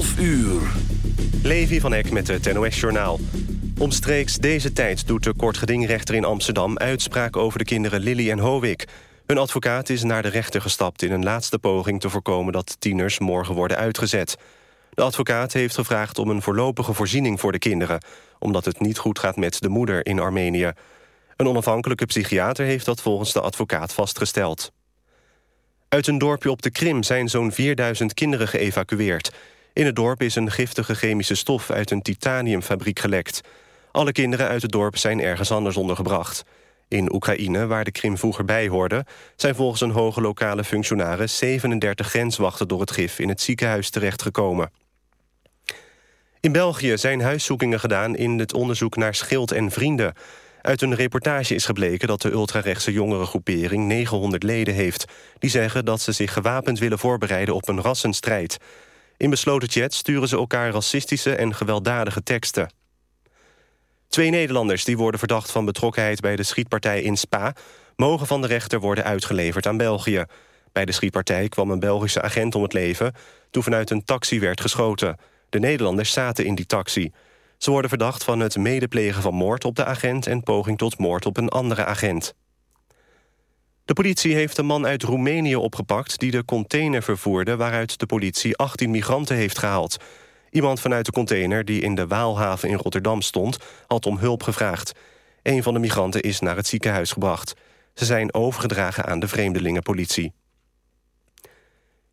12 uur. Levi van Eck met het NOS-journaal. Omstreeks deze tijd doet de kortgedingrechter in Amsterdam... uitspraak over de kinderen Lily en Hovik. Hun advocaat is naar de rechter gestapt in een laatste poging... te voorkomen dat tieners morgen worden uitgezet. De advocaat heeft gevraagd om een voorlopige voorziening voor de kinderen... omdat het niet goed gaat met de moeder in Armenië. Een onafhankelijke psychiater heeft dat volgens de advocaat vastgesteld. Uit een dorpje op de Krim zijn zo'n 4000 kinderen geëvacueerd. In het dorp is een giftige chemische stof uit een titaniumfabriek gelekt. Alle kinderen uit het dorp zijn ergens anders ondergebracht. In Oekraïne, waar de Krim vroeger bij hoorde... zijn volgens een hoge lokale functionaris 37 grenswachten door het gif in het ziekenhuis terechtgekomen. In België zijn huiszoekingen gedaan in het onderzoek naar Schild en Vrienden. Uit een reportage is gebleken dat de ultrarechtse jongerengroepering 900 leden heeft. Die zeggen dat ze zich gewapend willen voorbereiden op een rassenstrijd. In besloten chats sturen ze elkaar racistische en gewelddadige teksten. Twee Nederlanders die worden verdacht van betrokkenheid bij de schietpartij in Spa... mogen van de rechter worden uitgeleverd aan België. Bij de schietpartij kwam een Belgische agent om het leven... toen vanuit een taxi werd geschoten. De Nederlanders zaten in die taxi. Ze worden verdacht van het medeplegen van moord op de agent... en poging tot moord op een andere agent. De politie heeft een man uit Roemenië opgepakt... die de container vervoerde waaruit de politie 18 migranten heeft gehaald. Iemand vanuit de container die in de Waalhaven in Rotterdam stond... had om hulp gevraagd. Een van de migranten is naar het ziekenhuis gebracht. Ze zijn overgedragen aan de vreemdelingenpolitie.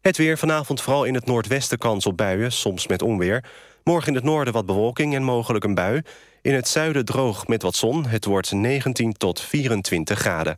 Het weer vanavond vooral in het noordwesten kans op buien, soms met onweer. Morgen in het noorden wat bewolking en mogelijk een bui. In het zuiden droog met wat zon. Het wordt 19 tot 24 graden.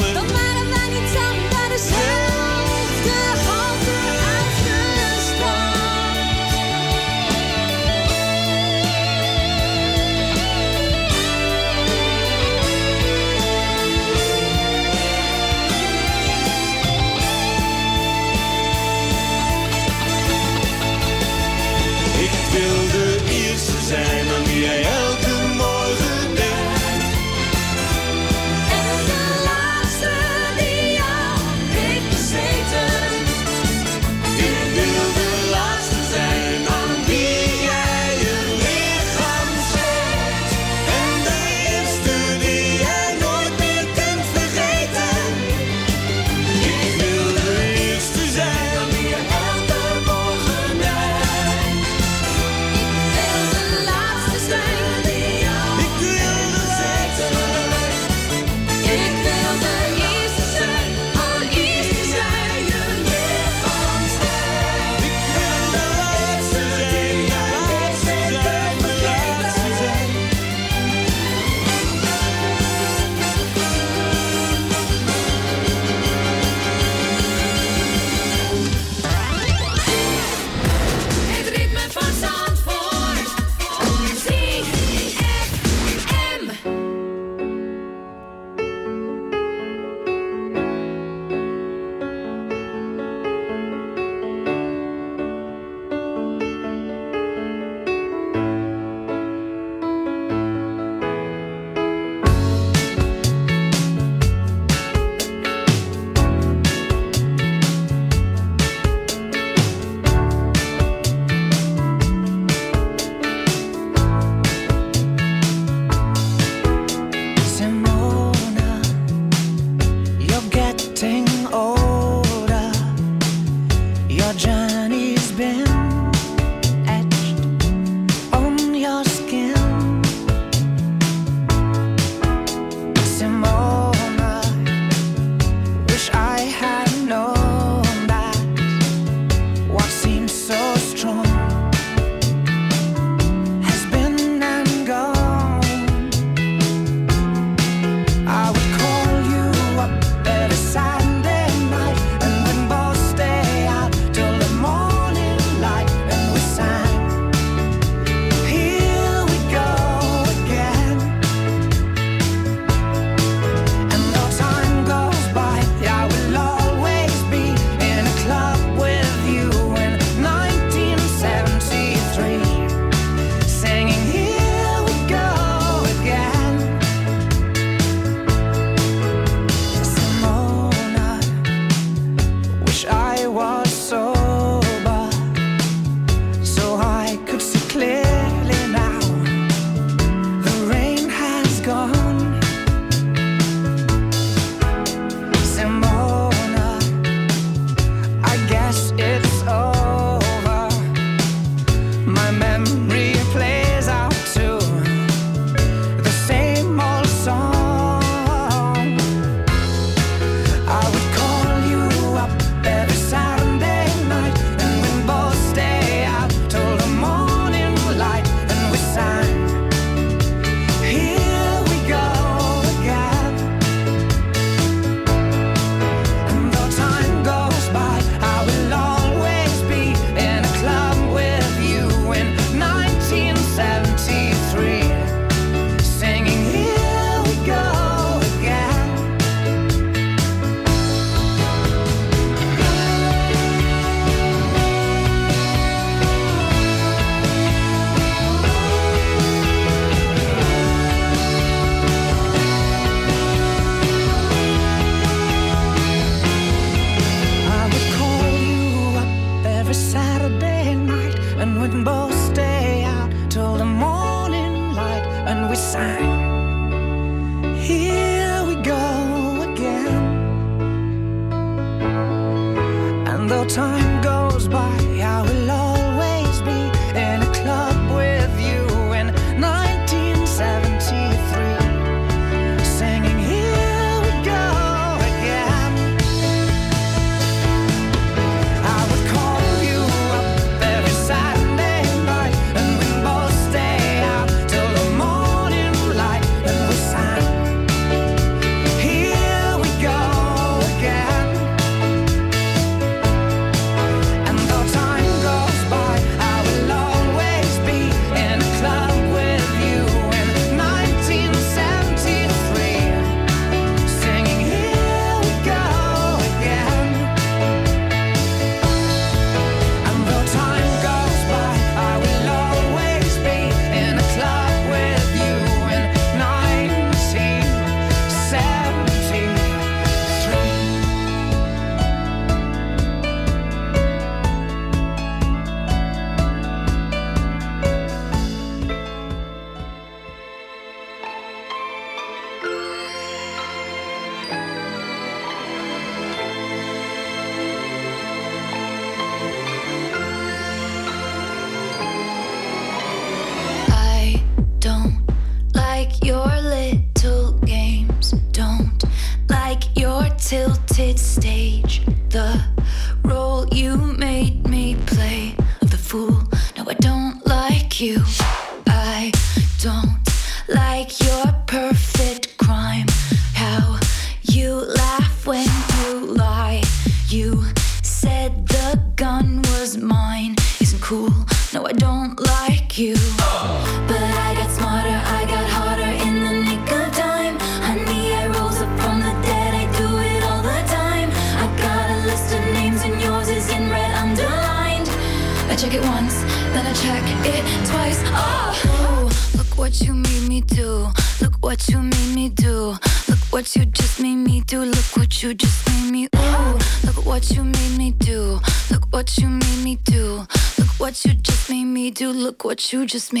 just me.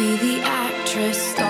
be the actress.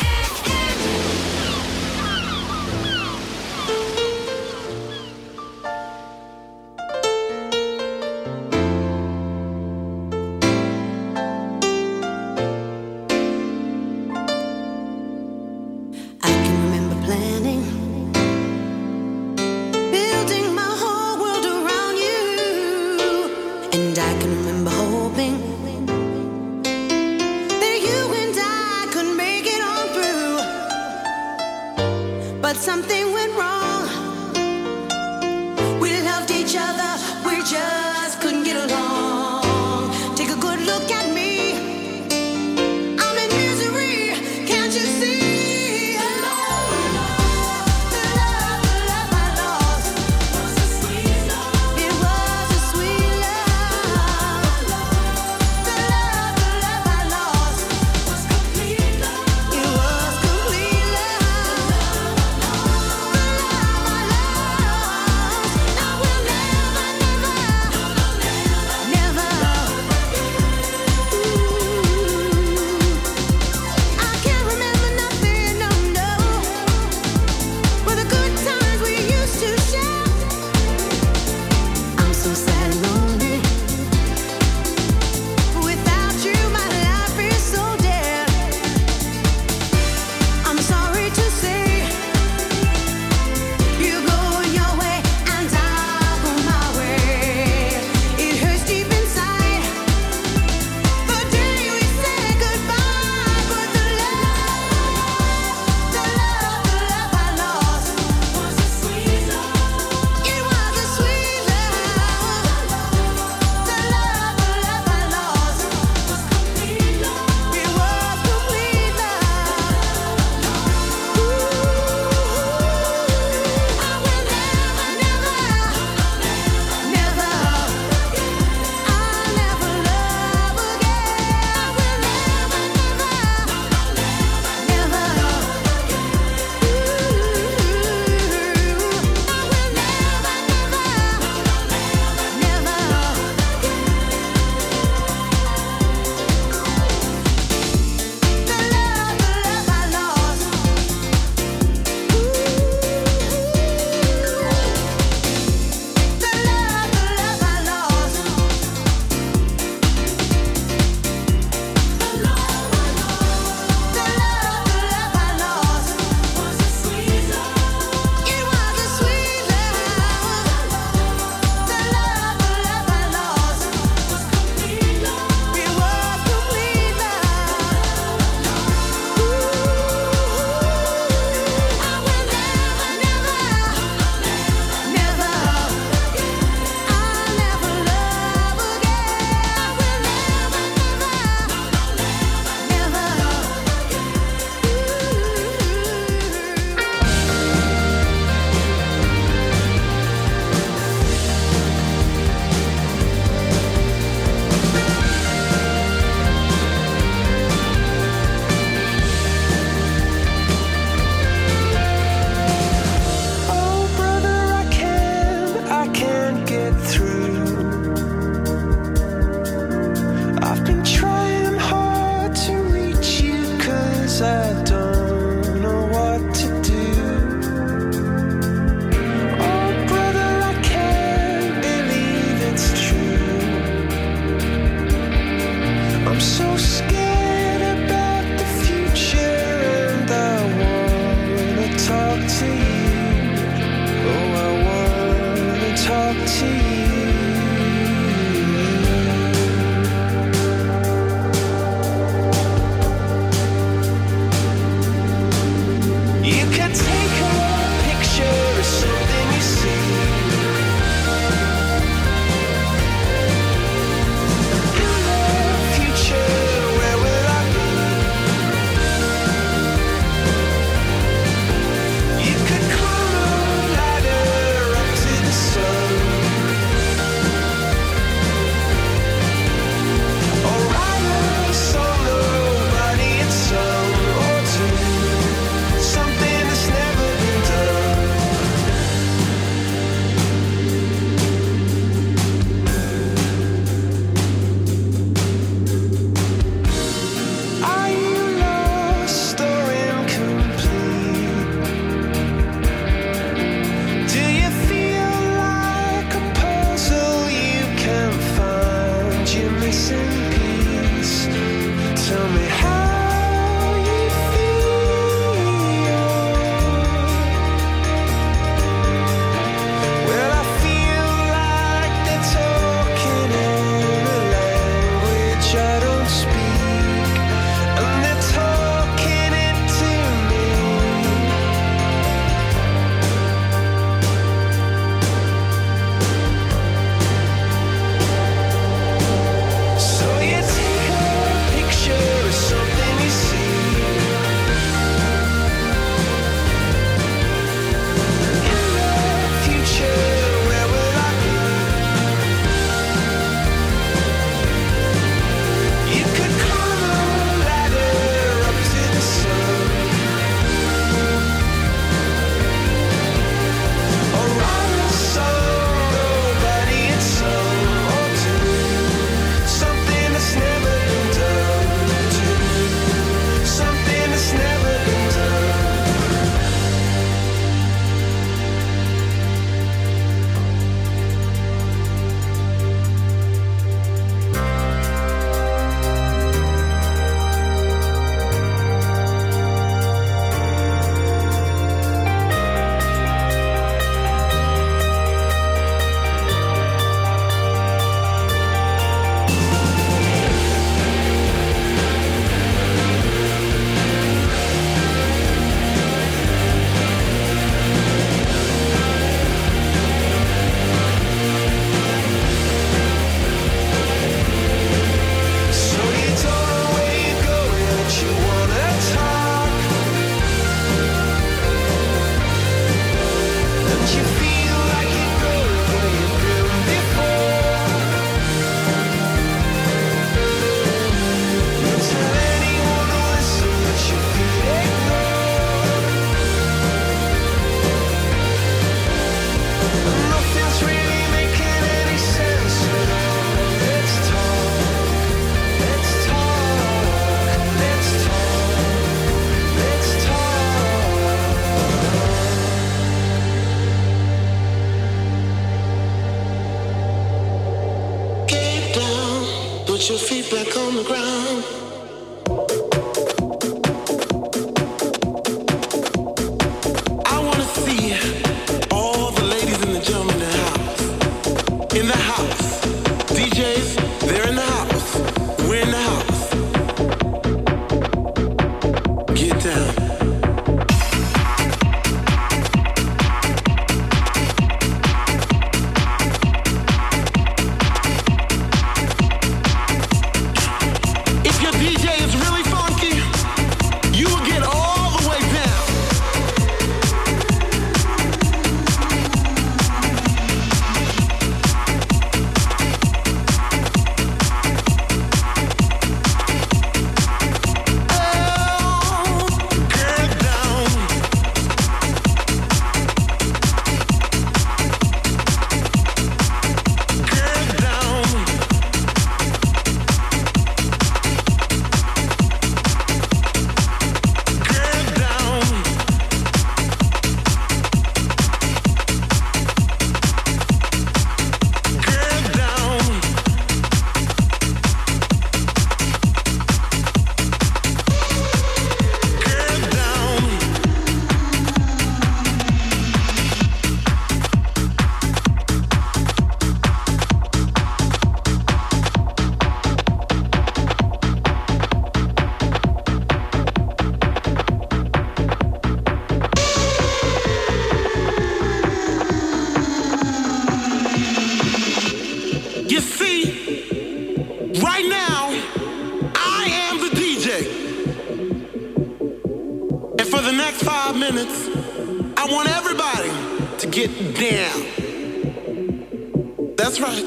That's right.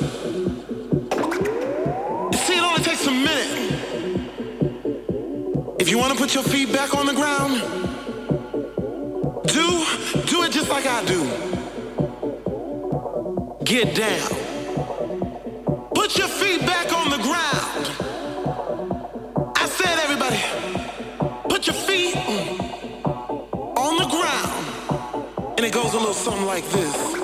You see, it only takes a minute. If you want to put your feet back on the ground, do do it just like I do. Get down. Put your feet back on the ground. I said, everybody, put your feet on the ground. And it goes a little something like this